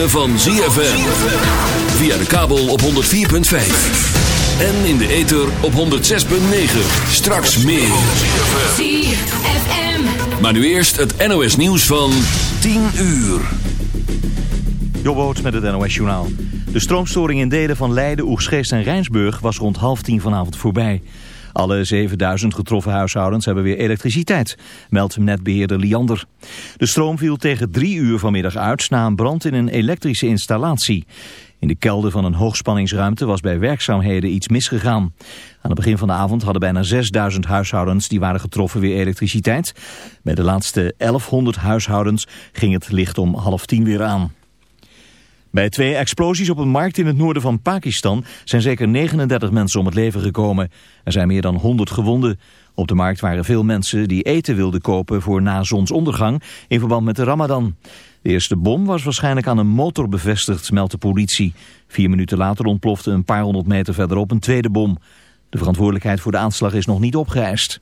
ritme van ZFM. Via de kabel op 104.5. En in de ether op 106.9. Straks meer. ZFM. Maar nu eerst het NOS nieuws van 10 uur. Jobboot met het NOS Journaal. De stroomstoring in delen van Leiden, Oegstgeest en Rijnsburg was rond half tien vanavond voorbij. Alle 7000 getroffen huishoudens hebben weer elektriciteit, meldt netbeheerder Liander. De stroom viel tegen drie uur vanmiddag uit na een brand in een elektrische installatie. In de kelder van een hoogspanningsruimte was bij werkzaamheden iets misgegaan. Aan het begin van de avond hadden bijna 6000 huishoudens die waren getroffen weer elektriciteit. Bij de laatste 1100 huishoudens ging het licht om half tien weer aan. Bij twee explosies op een markt in het noorden van Pakistan zijn zeker 39 mensen om het leven gekomen. Er zijn meer dan 100 gewonden. Op de markt waren veel mensen die eten wilden kopen voor na zonsondergang in verband met de ramadan. De eerste bom was waarschijnlijk aan een motor bevestigd, meldt de politie. Vier minuten later ontplofte een paar honderd meter verderop een tweede bom. De verantwoordelijkheid voor de aanslag is nog niet opgeëist.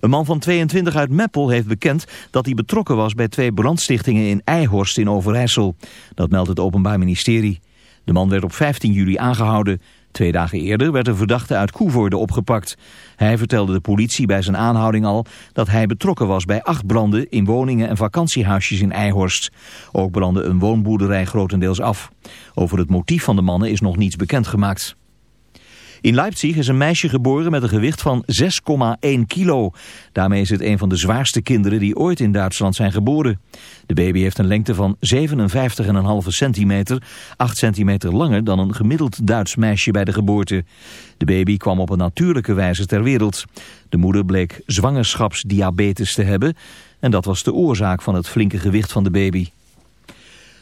Een man van 22 uit Meppel heeft bekend dat hij betrokken was bij twee brandstichtingen in Eihorst in Overijssel. Dat meldt het Openbaar Ministerie. De man werd op 15 juli aangehouden. Twee dagen eerder werd een verdachte uit Koevoorde opgepakt. Hij vertelde de politie bij zijn aanhouding al dat hij betrokken was bij acht branden in woningen en vakantiehuisjes in Eihorst. Ook brandde een woonboerderij grotendeels af. Over het motief van de mannen is nog niets bekendgemaakt. In Leipzig is een meisje geboren met een gewicht van 6,1 kilo. Daarmee is het een van de zwaarste kinderen die ooit in Duitsland zijn geboren. De baby heeft een lengte van 57,5 centimeter, 8 centimeter langer dan een gemiddeld Duits meisje bij de geboorte. De baby kwam op een natuurlijke wijze ter wereld. De moeder bleek zwangerschapsdiabetes te hebben en dat was de oorzaak van het flinke gewicht van de baby.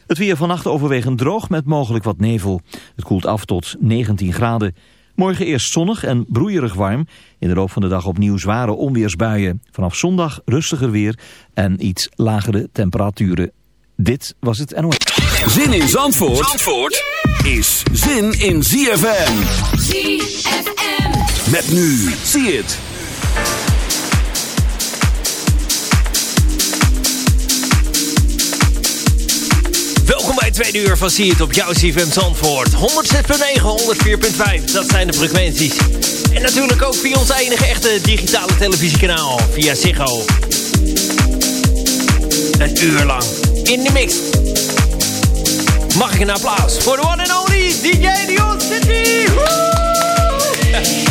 Het weer vannacht overwegend droog met mogelijk wat nevel. Het koelt af tot 19 graden. Morgen eerst zonnig en broeierig warm. In de loop van de dag opnieuw zware onweersbuien. Vanaf zondag rustiger weer en iets lagere temperaturen. Dit was het NOS. Zin in Zandvoort, Zandvoort is zin in ZFM. ZFM. Met nu, zie het. Tweede uur van Zie het op jouw CFM Zandvoort. 106.9, 104.5, dat zijn de frequenties. En natuurlijk ook via ons enige echte digitale televisiekanaal, via Ziggo. Een uur lang in de mix. Mag ik een applaus voor de one and only DJ Dion City? Woe!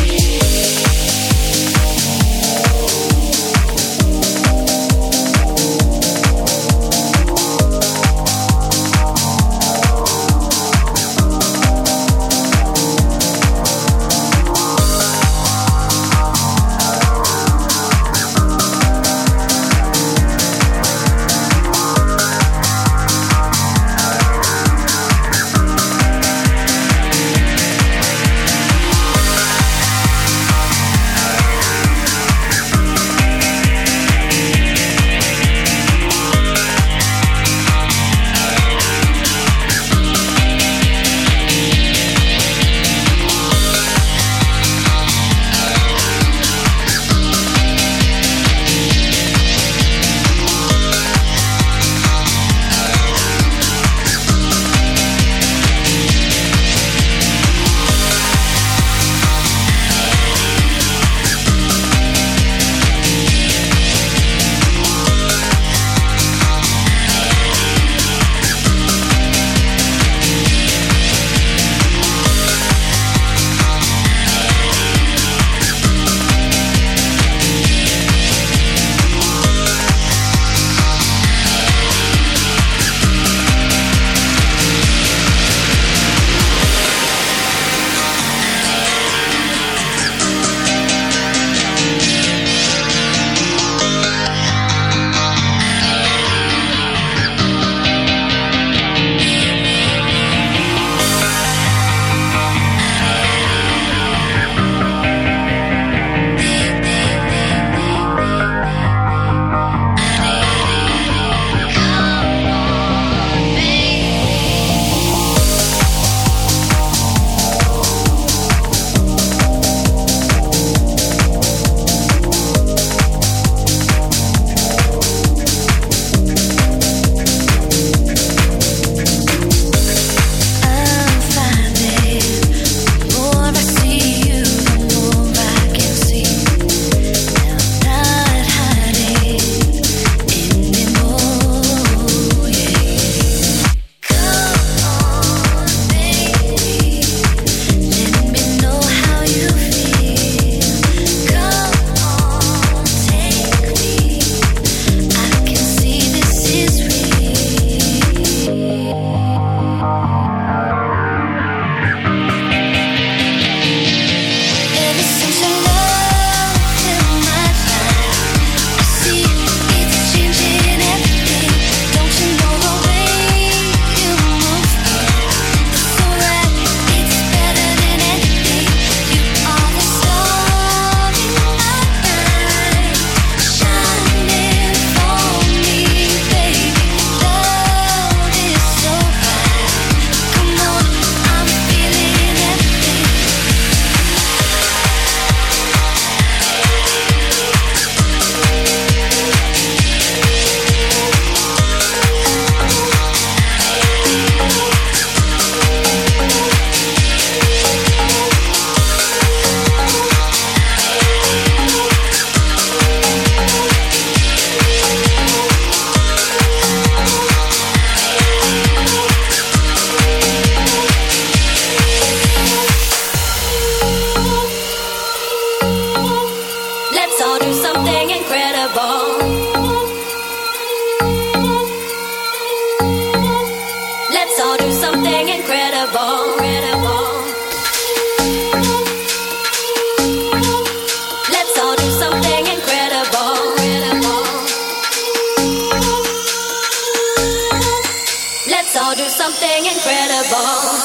Oh.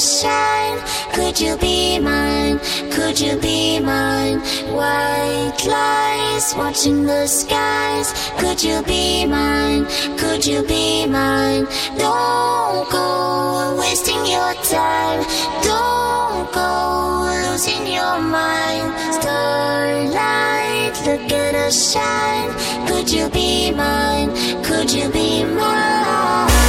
shine. Could you be mine? Could you be mine? White lies watching the skies. Could you be mine? Could you be mine? Don't go wasting your time. Don't go losing your mind. Starlight, look at us shine. Could you be mine? Could you be mine?